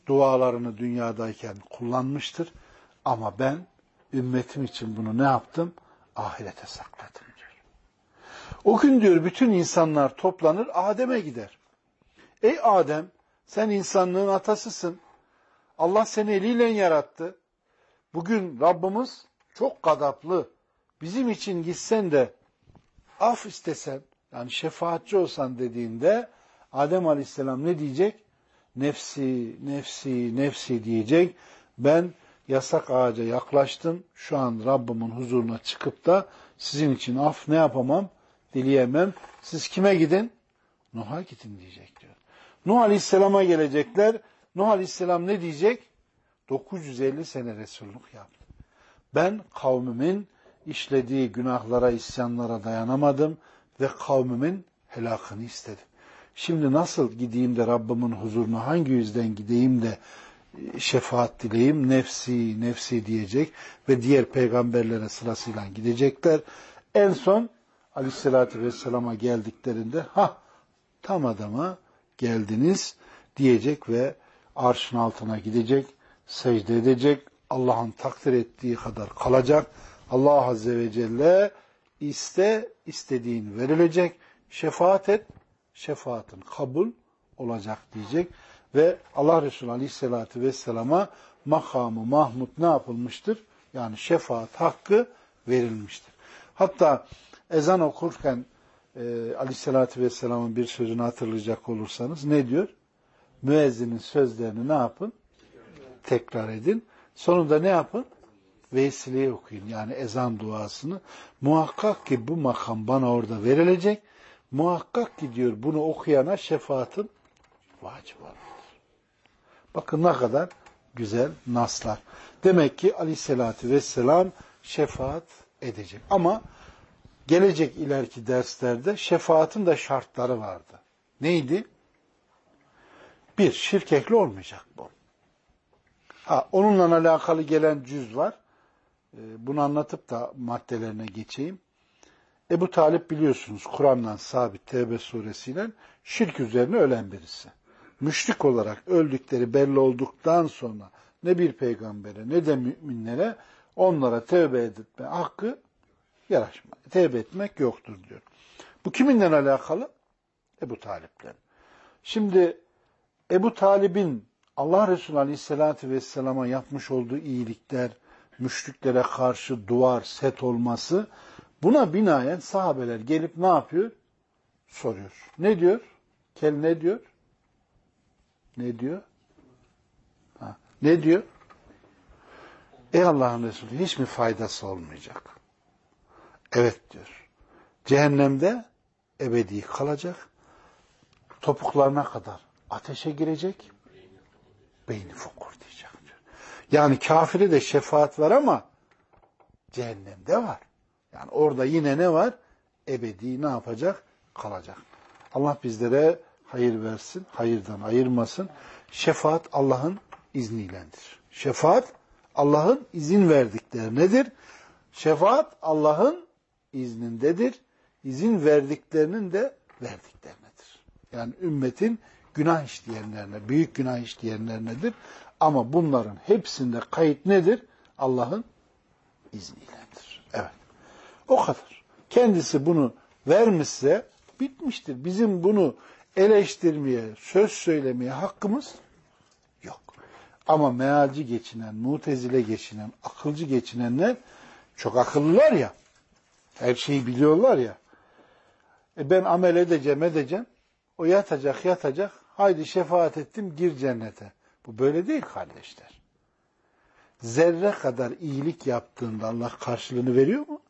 dualarını dünyadayken kullanmıştır. Ama ben ümmetim için bunu ne yaptım? Ahirete sakladım. O gün diyor bütün insanlar toplanır Adem'e gider. Ey Adem sen insanlığın atasısın. Allah seni eliyle yarattı. Bugün Rabbimiz çok gadaplı, bizim için gitsen de af istesen, yani şefaatçi olsan dediğinde Adem Aleyhisselam ne diyecek? Nefsi, nefsi, nefsi diyecek. Ben yasak ağaca yaklaştım. Şu an Rabbimin huzuruna çıkıp da sizin için af ne yapamam? Dileyemem. Siz kime gidin? Nuh'a gidin diyecek diyor. Nuh Aleyhisselam'a gelecekler. Nuh Aleyhisselam ne diyecek? 950 sene Resulluk yaptı. Ben kavmimin işlediği günahlara, isyanlara dayanamadım ve kavmimin helakını istedim. Şimdi nasıl gideyim de Rabbimin huzuruna hangi yüzden gideyim de e, şefaat dileyim, nefsi, nefsi diyecek ve diğer peygamberlere sırasıyla gidecekler. En son Aleyhisselatü Vesselam'a geldiklerinde ha tam adama geldiniz diyecek ve arşın altına gidecek, secde edecek, Allah'ın takdir ettiği kadar kalacak. Allah Azze ve Celle iste, istediğin verilecek, şefaat et, şefaatin kabul olacak diyecek. Ve Allah Resulü Aleyhisselatü Vesselam'a makamı Mahmud ne yapılmıştır? Yani şefaat hakkı verilmiştir. Hatta ezan okurken e, Aleyhisselatü Vesselam'ın bir sözünü hatırlayacak olursanız ne diyor? Müezzinin sözlerini ne yapın? Tekrar edin. Sonunda ne yapın? Vesileyi okuyun. Yani ezan duasını. Muhakkak ki bu makam bana orada verilecek. Muhakkak ki diyor bunu okuyana şefaatin vacip vardır. Bakın ne kadar güzel naslar. Demek ki aleyhissalatü vesselam şefaat edecek. Ama gelecek ileriki derslerde şefaatin de şartları vardı. Neydi? Bir, şirk ehli olmayacak bu. Ha, onunla alakalı gelen cüz var. Ee, bunu anlatıp da maddelerine geçeyim. Ebu Talip biliyorsunuz Kur'an'dan sabit Tevbe suresiyle şirk üzerine ölen birisi. Müşrik olarak öldükleri belli olduktan sonra ne bir peygambere ne de müminlere onlara tevbe etme hakkı yaraşma. Tevbe etmek yoktur diyor. Bu kiminle alakalı? Ebu Talip'ten. Şimdi Ebu Talib'in Allah Resulü Aleyhisselatü Vesselam'a yapmış olduğu iyilikler, müşriklere karşı duvar, set olması, buna binaen sahabeler gelip ne yapıyor? Soruyor. Ne diyor? Kel ne diyor? Ne diyor? Ha, ne diyor? Ey Allah'ın Resulü hiç mi faydası olmayacak? Evet diyor. Cehennemde ebedi kalacak. Topuklarına kadar ateşe girecek. Beyni fokur diyecek diyor. Yani kafiri de şefaat var ama cehennemde var. Yani orada yine ne var? Ebedi ne yapacak? Kalacak. Allah bizlere hayır versin, hayırdan ayırmasın. Şefaat Allah'ın izniylendir. Şefaat Allah'ın izin verdikleri nedir? Şefaat Allah'ın iznindedir. İzin verdiklerinin de verdiklerinedir. Yani ümmetin günah işleyenlerine, büyük günah işleyenlernedir. Ama bunların hepsinde kayıt nedir? Allah'ın izniyledir. Evet. O kadar. Kendisi bunu vermişse bitmiştir. Bizim bunu eleştirmeye, söz söylemeye hakkımız yok. Ama mealci geçinen, mutezile geçinen, akılcı geçinenler çok akıllılar ya. Her şeyi biliyorlar ya. E ben amel edeceğim edeceğim. O yatacak yatacak. Haydi şefaat ettim gir cennete. Bu böyle değil kardeşler. Zerre kadar iyilik yaptığında Allah karşılığını veriyor mu?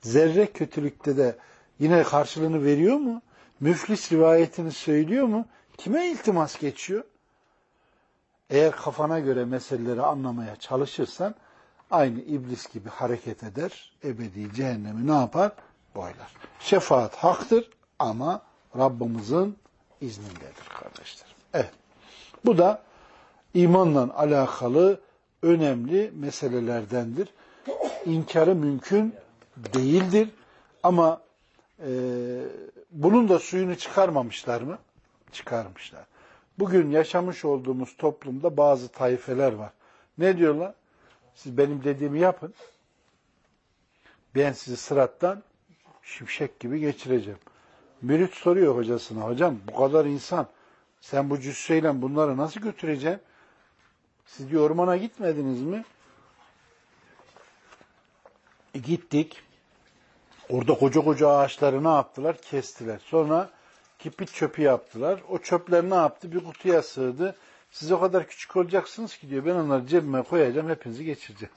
Zerre kötülükte de yine karşılığını veriyor mu? Müflis rivayetini söylüyor mu? Kime iltimas geçiyor? Eğer kafana göre meseleleri anlamaya çalışırsan aynı iblis gibi hareket eder. Ebedi cehennemi ne yapar? Boylar. Şefaat haktır ama Rabbimizin iznindedir kardeşler. Evet. Bu da imanla alakalı önemli meselelerdendir. İnkarı mümkün değildir. Ama e, bunun da suyunu çıkarmamışlar mı? Çıkarmışlar. Bugün yaşamış olduğumuz toplumda bazı taifeler var. Ne diyorlar? Siz benim dediğimi yapın. Ben sizi sırattan şimşek gibi geçireceğim. Mürit soruyor hocasına, hocam bu kadar insan, sen bu cüsseyle bunları nasıl götüreceksin? Siz diyor ormana gitmediniz mi? E, gittik. Orada koca koca ağaçları ne yaptılar? Kestiler. Sonra kipit çöpü yaptılar. O çöpler ne yaptı? Bir kutuya sığdı. Siz o kadar küçük olacaksınız ki diyor. Ben onları cebime koyacağım. Hepinizi geçireceğim.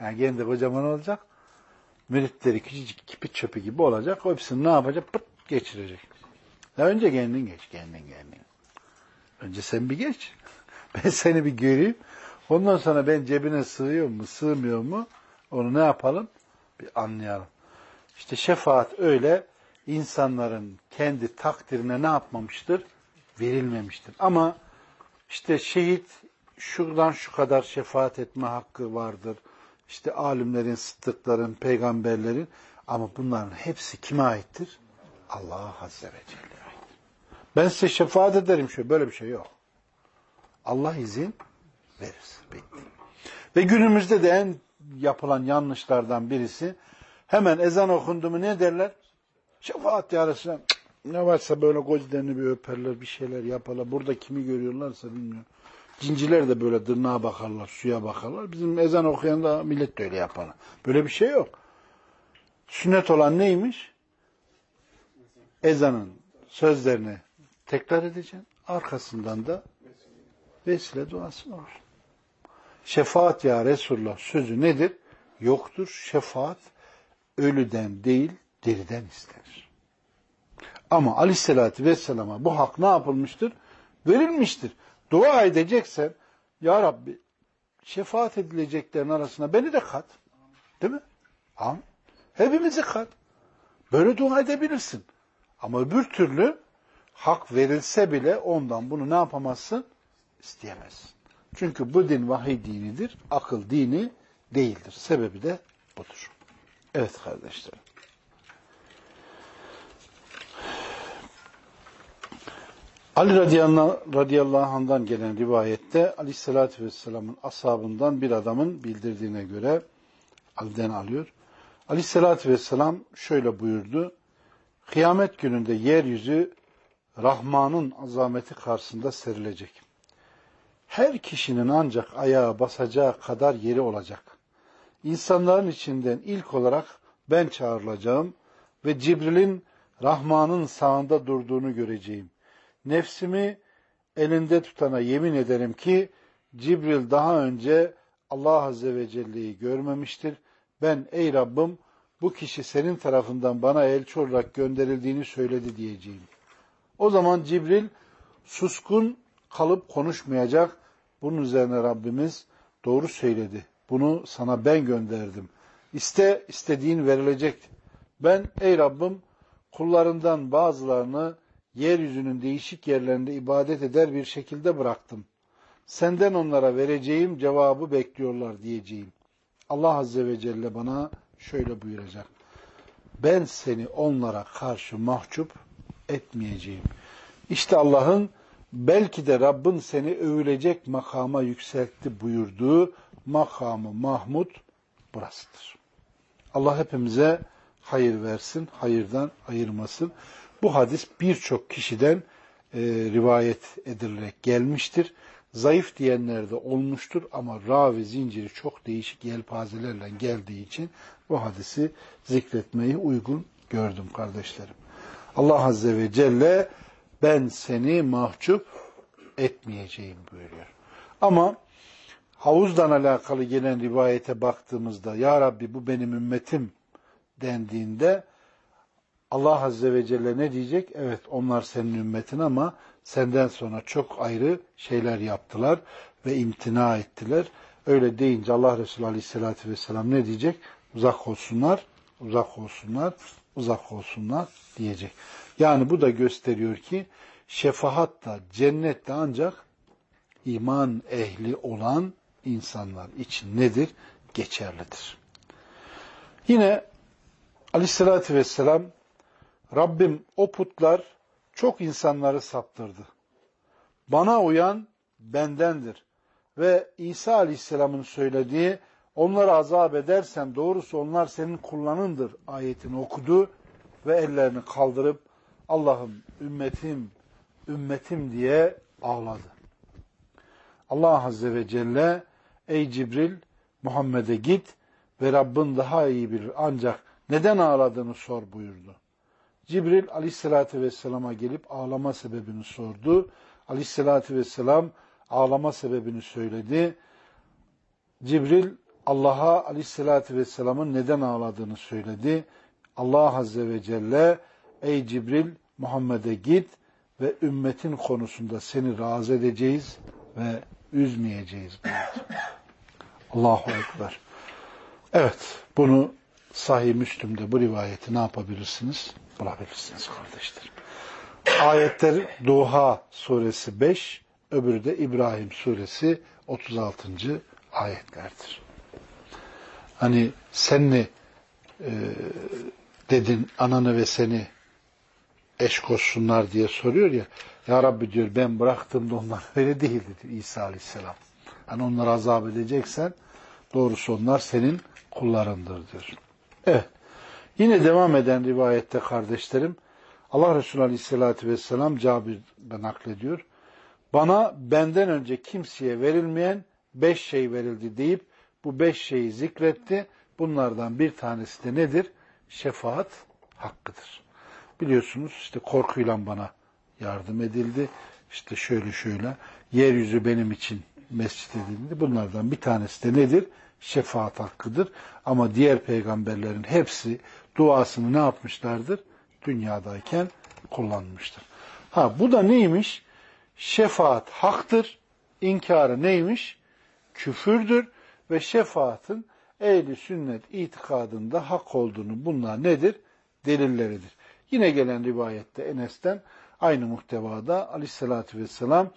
Yani kendi kocaman olacak. Müritleri küçücük kipit çöpü gibi olacak. O hepsini ne yapacak? Pırt geçirecek. Ya önce kendin geç. Kendin kendin. Önce sen bir geç. Ben seni bir göreyim. Ondan sonra ben cebine sığıyor mu, sığmıyor mu? Onu ne yapalım? Bir anlayalım. İşte şefaat öyle insanların kendi takdirine ne yapmamıştır? Verilmemiştir. Ama işte şehit şuradan şu kadar şefaat etme hakkı vardır. İşte alimlerin, sıddıkların, peygamberlerin ama bunların hepsi kime aittir? Allah Azze ve Celle'ye aittir. Ben size şefaat ederim şöyle böyle bir şey yok. Allah izin verir. Bitti. Ve günümüzde de en yapılan yanlışlardan birisi hemen ezan okundu mu ne derler? Şefaat ya Resulallah. Ne varsa böyle gözlerini bir öperler, bir şeyler yaparlar. Burada kimi görüyorlarsa bilmiyorum. Cinciler de böyle dırnağa bakarlar, suya bakarlar. Bizim ezan okuyan da millet de öyle yaparlar. Böyle bir şey yok. Sünnet olan neymiş? Ezanın sözlerini tekrar edeceksin. Arkasından da vesile duası olur. Şefaat ya Resulullah sözü nedir? Yoktur. Şefaat ölüden değil diriden istenir. Ama aleyhissalatü vesselama bu hak ne yapılmıştır? Verilmiştir. Dua edeceksen Ya Rabbi şefaat edileceklerin arasına beni de kat. Değil mi? Am. Hepimizi kat. Böyle dua edebilirsin. Ama öbür türlü hak verilse bile ondan bunu ne yapamazsın? İsteyemezsin. Çünkü bu din vahiy dinidir. Akıl dini değildir. Sebebi de budur. Evet kardeşlerim. Ali radıyallahu anh'dan gelen rivayette aleyhissalatü vesselamın ashabından bir adamın bildirdiğine göre Ali'den alıyor. Aleyhissalatü vesselam şöyle buyurdu. Kıyamet gününde yeryüzü Rahman'ın azameti karşısında serilecek. Her kişinin ancak ayağa basacağı kadar yeri olacak. İnsanların içinden ilk olarak ben çağrılacağım ve Cibril'in Rahman'ın sağında durduğunu göreceğim. Nefsimi elinde tutana yemin ederim ki Cibril daha önce Allah Azze ve Celle'yi görmemiştir. Ben ey Rabbim bu kişi senin tarafından bana elçi olarak gönderildiğini söyledi diyeceğim. O zaman Cibril suskun kalıp konuşmayacak. Bunun üzerine Rabbimiz doğru söyledi. Bunu sana ben gönderdim. İste istediğin verilecekti. Ben ey Rabbim kullarından bazılarını yeryüzünün değişik yerlerinde ibadet eder bir şekilde bıraktım. Senden onlara vereceğim cevabı bekliyorlar diyeceğim. Allah Azze ve Celle bana şöyle buyuracak. Ben seni onlara karşı mahcup etmeyeceğim. İşte Allah'ın belki de Rabbin seni övülecek makama yükseltti buyurduğu makamı Mahmud burasıdır. Allah hepimize hayır versin, hayırdan ayırmasın. Bu hadis birçok kişiden e, rivayet edilerek gelmiştir. Zayıf diyenler de olmuştur ama ravi zinciri çok değişik yelpazelerle geldiği için bu hadisi zikretmeyi uygun gördüm kardeşlerim. Allah Azze ve Celle ben seni mahcup etmeyeceğim buyuruyor. Ama havuzdan alakalı gelen rivayete baktığımızda Ya Rabbi bu benim ümmetim dendiğinde Allah Azze ve Celle ne diyecek? Evet onlar senin ümmetin ama senden sonra çok ayrı şeyler yaptılar ve imtina ettiler. Öyle deyince Allah Resulü Aleyhisselatü Vesselam ne diyecek? Uzak olsunlar, uzak olsunlar, uzak olsunlar diyecek. Yani bu da gösteriyor ki şefaat da cennette ancak iman ehli olan insanlar için nedir? Geçerlidir. Yine Aleyhisselatü Vesselam Rabbim o putlar çok insanları saptırdı. Bana uyan bendendir. Ve İsa Aleyhisselam'ın söylediği onları azap edersen doğrusu onlar senin kullanındır ayetini okudu ve ellerini kaldırıp Allah'ım ümmetim, ümmetim diye ağladı. Allah Azze ve Celle ey Cibril Muhammed'e git ve Rabbin daha iyi bilir ancak neden ağladığını sor buyurdu. Cibril aleyhissalatü vesselama gelip ağlama sebebini sordu. Aleyhissalatü vesselam ağlama sebebini söyledi. Cibril Allah'a aleyhissalatü vesselamın neden ağladığını söyledi. Allah Azze ve Celle ey Cibril Muhammed'e git ve ümmetin konusunda seni razı edeceğiz ve üzmeyeceğiz. Allahu Ekber. Evet bunu Sahih Müslüm'de bu rivayeti ne yapabilirsiniz? Bulabilirsiniz kardeşlerim. Ayetler Duha suresi 5, öbürü de İbrahim suresi 36. ayetlerdir. Hani sen ne e, dedin ananı ve seni eş koşsunlar diye soruyor ya. Ya Rabbi diyor ben bıraktığımda onlar öyle değildi diyor İsa Aleyhisselam. Hani onları azap edeceksen doğrusu onlar senin kullarındır diyor. Evet. Yine devam eden rivayette kardeşlerim Allah Resulü Aleyhisselatü Vesselam Cabir'den naklediyor. Bana benden önce kimseye verilmeyen beş şey verildi deyip bu beş şeyi zikretti. Bunlardan bir tanesi de nedir? Şefaat hakkıdır. Biliyorsunuz işte korkuyla bana yardım edildi. İşte şöyle şöyle yeryüzü benim için mescit edildi. Bunlardan bir tanesi de nedir? Şefaat hakkıdır. Ama diğer peygamberlerin hepsi duasını ne yapmışlardır? Dünyadayken kullanmıştır. Ha bu da neymiş? Şefaat haktır. İnkarı neymiş? Küfürdür ve şefaatin ehli sünnet itikadında hak olduğunu bunlar nedir? Delilleridir. Yine gelen rivayette Enes'ten aynı muhtevada aleyhissalatü vesselam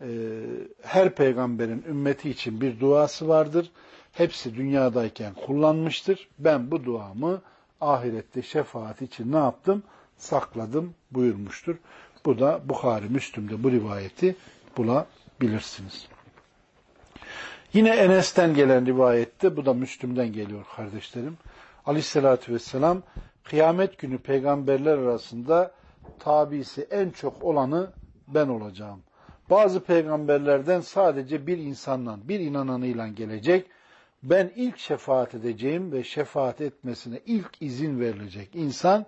e, her peygamberin ümmeti için bir duası vardır. Hepsi dünyadayken kullanmıştır. Ben bu duamı ahirette şefaat için ne yaptım? Sakladım buyurmuştur. Bu da Bukhari, Müslüm'de bu rivayeti bulabilirsiniz. Yine Enes'ten gelen rivayette, bu da Müslüm'den geliyor kardeşlerim. Aleyhissalatü vesselam, kıyamet günü peygamberler arasında tabisi en çok olanı ben olacağım. Bazı peygamberlerden sadece bir insanla, bir inananıyla gelecek. Ben ilk şefaat edeceğim ve şefaat etmesine ilk izin verilecek insan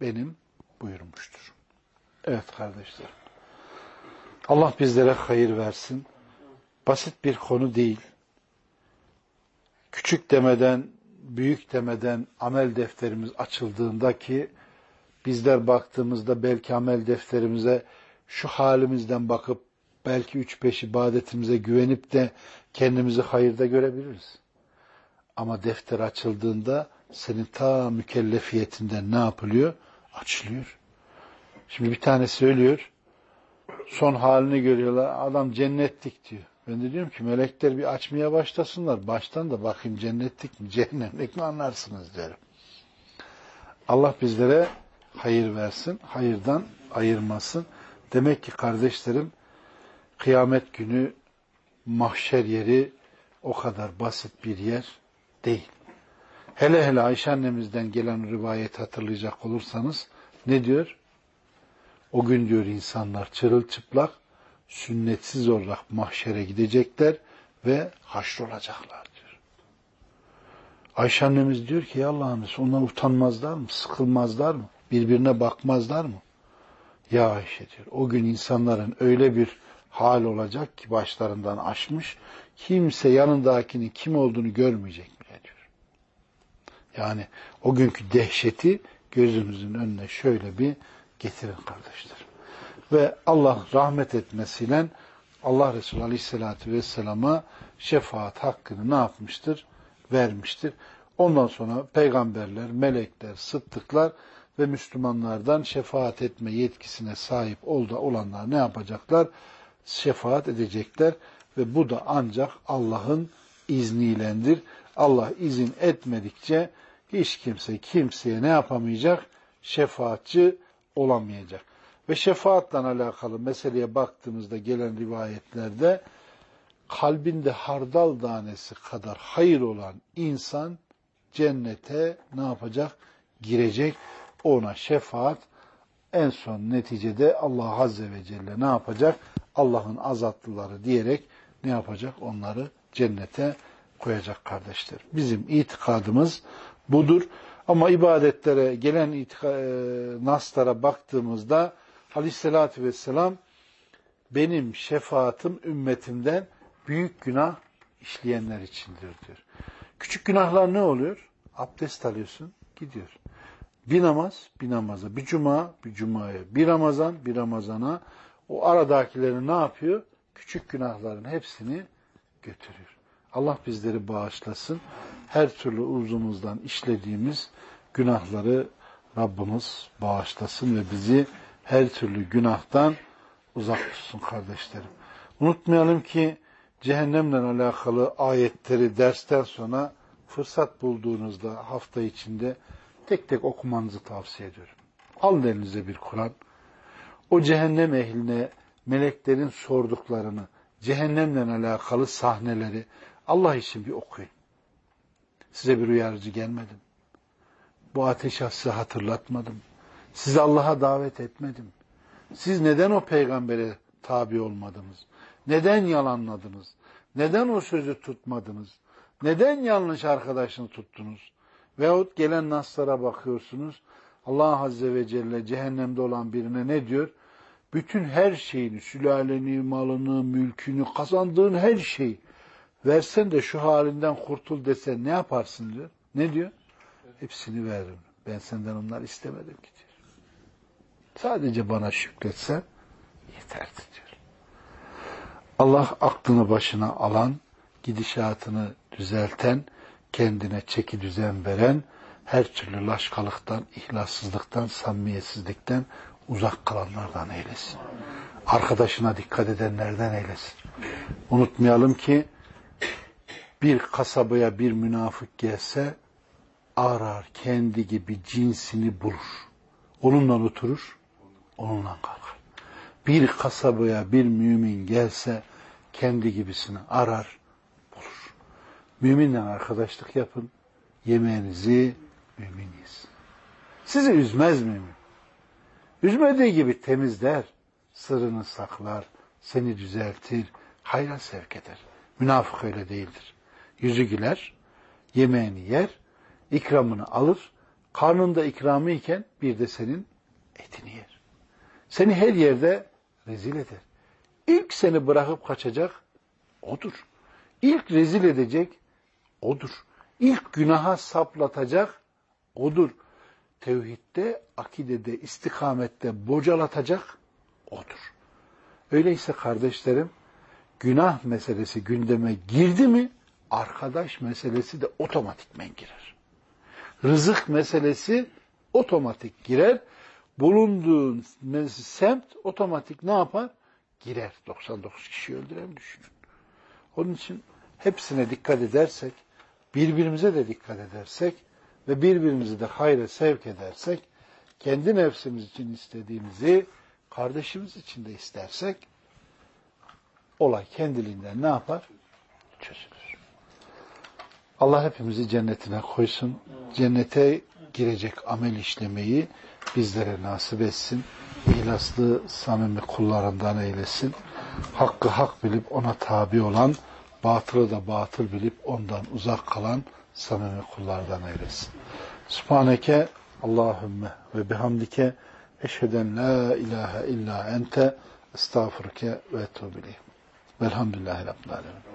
benim buyurmuştur. Evet kardeşlerim. Allah bizlere hayır versin. Basit bir konu değil. Küçük demeden, büyük demeden amel defterimiz açıldığında ki bizler baktığımızda belki amel defterimize şu halimizden bakıp belki üç beş ibadetimize güvenip de kendimizi hayırda görebiliriz. Ama defter açıldığında senin ta mükellefiyetinden ne yapılıyor? Açılıyor. Şimdi bir tane söylüyor. Son halini görüyorlar. Adam cennetlik diyor. Ben de diyorum ki melekler bir açmaya başlasınlar. Baştan da bakayım cennetlik mi cehennemlik mi anlarsınız derim. Allah bizlere hayır versin. Hayırdan ayırmasın. Demek ki kardeşlerim kıyamet günü mahşer yeri o kadar basit bir yer değil. Hele hele Ayşe annemizden gelen rivayet hatırlayacak olursanız ne diyor? O gün diyor insanlar çırılçıplak, sünnetsiz olarak mahşere gidecekler ve haşrolacaklar diyor. Ayşe annemiz diyor ki ya Allah'ınız onlar utanmazlar mı? Sıkılmazlar mı? Birbirine bakmazlar mı? Ya Ayşe diyor o gün insanların öyle bir hal olacak ki başlarından aşmış kimse yanındakinin kim olduğunu görmeyecek. Yani o günkü dehşeti gözümüzün önüne şöyle bir getirin kardeşler. Ve Allah rahmet etmesiyle Allah Resulü Aleyhisselatü Vesselam'a şefaat hakkını ne yapmıştır? Vermiştir. Ondan sonra peygamberler, melekler, sıddıklar ve Müslümanlardan şefaat etme yetkisine sahip olda olanlar ne yapacaklar? Şefaat edecekler ve bu da ancak Allah'ın izniylendir. Allah izin etmedikçe hiç kimse kimseye ne yapamayacak? Şefaatçi olamayacak. Ve şefaatle alakalı meseleye baktığımızda gelen rivayetlerde kalbinde hardal tanesi kadar hayır olan insan cennete ne yapacak? Girecek. Ona şefaat en son neticede Allah Azze ve Celle ne yapacak? Allah'ın azatlıları diyerek ne yapacak? Onları cennete koyacak kardeşler. Bizim itikadımız budur. Ama ibadetlere gelen itika, e, naslara baktığımızda aleyhissalatü vesselam benim şefaatim ümmetimden büyük günah işleyenler içindir diyor. Küçük günahlar ne oluyor? Abdest alıyorsun, gidiyor. Bir namaz, bir namaza, bir cuma, bir cumaya, bir ramazan, bir ramazana o aradakileri ne yapıyor? Küçük günahların hepsini götürüyor. Allah bizleri bağışlasın. Her türlü uzumuzdan işlediğimiz günahları Rabbimiz bağışlasın ve bizi her türlü günahtan uzak tutsun kardeşlerim. Unutmayalım ki cehennemle alakalı ayetleri dersten sonra fırsat bulduğunuzda hafta içinde tek tek okumanızı tavsiye ediyorum. Alın elinize bir Kur'an. O cehennem ehline meleklerin sorduklarını, cehennemle alakalı sahneleri Allah için bir okuyun. Size bir uyarıcı gelmedim. Bu ateş size hatırlatmadım. Sizi Allah'a davet etmedim. Siz neden o peygambere tabi olmadınız? Neden yalanladınız? Neden o sözü tutmadınız? Neden yanlış arkadaşını tuttunuz? Veyahut gelen naslara bakıyorsunuz. Allah Azze ve Celle cehennemde olan birine ne diyor? Bütün her şeyini, sülaleni, malını, mülkünü, kazandığın her şeyi versen de şu halinden kurtul desen ne yaparsın diyor. Ne diyor? Hepsini veririm. Ben senden onlar istemedim ki diyor. Sadece bana şükretsen yeterdi diyor. Allah aklını başına alan, gidişatını düzelten, kendine çeki düzen veren, her türlü laşkalıktan, ihlassızlıktan, samimiyetsizlikten uzak kalanlardan eylesin. Arkadaşına dikkat edenlerden eylesin. Unutmayalım ki bir kasabaya bir münafık gelse arar kendi gibi cinsini bulur. Onunla oturur, onunla kalkar. Bir kasabaya bir mümin gelse kendi gibisini arar, bulur. Müminle arkadaşlık yapın, yemeğinizi müminiz. Sizi üzmez mümin. Üzmediği gibi temizler, sırrını saklar, seni düzeltir, hayra sevk eder. Münafık öyle değildir. Yüzü güler, yemeğini yer, ikramını alır, karnında ikramı iken bir de senin etini yer. Seni her yerde rezil eder. İlk seni bırakıp kaçacak odur. İlk rezil edecek odur. İlk günaha saplatacak odur. Tevhidde, akidede, istikamette bocalatacak odur. Öyleyse kardeşlerim, günah meselesi gündeme girdi mi, arkadaş meselesi de otomatikmen girer. Rızık meselesi otomatik girer. Bulunduğun semt otomatik ne yapar? Girer. 99 kişi öldüren düşünün. Onun için hepsine dikkat edersek, birbirimize de dikkat edersek ve birbirimizi de hayra sevk edersek, kendi nefsimiz için istediğimizi kardeşimiz için de istersek, olay kendiliğinden ne yapar? Çözülür. Allah hepimizi cennetine koysun. Cennete girecek amel işlemeyi bizlere nasip etsin. İhlaslı, samimi kullarından eylesin. Hakkı hak bilip ona tabi olan, batılı da batıl bilip ondan uzak kalan samimi kullardan eylesin. Subhaneke Allahümme ve bihamdike eşheden la ilahe illa ente estağfurke ve etûbü Velhamdülillahi Rabbil Alemin.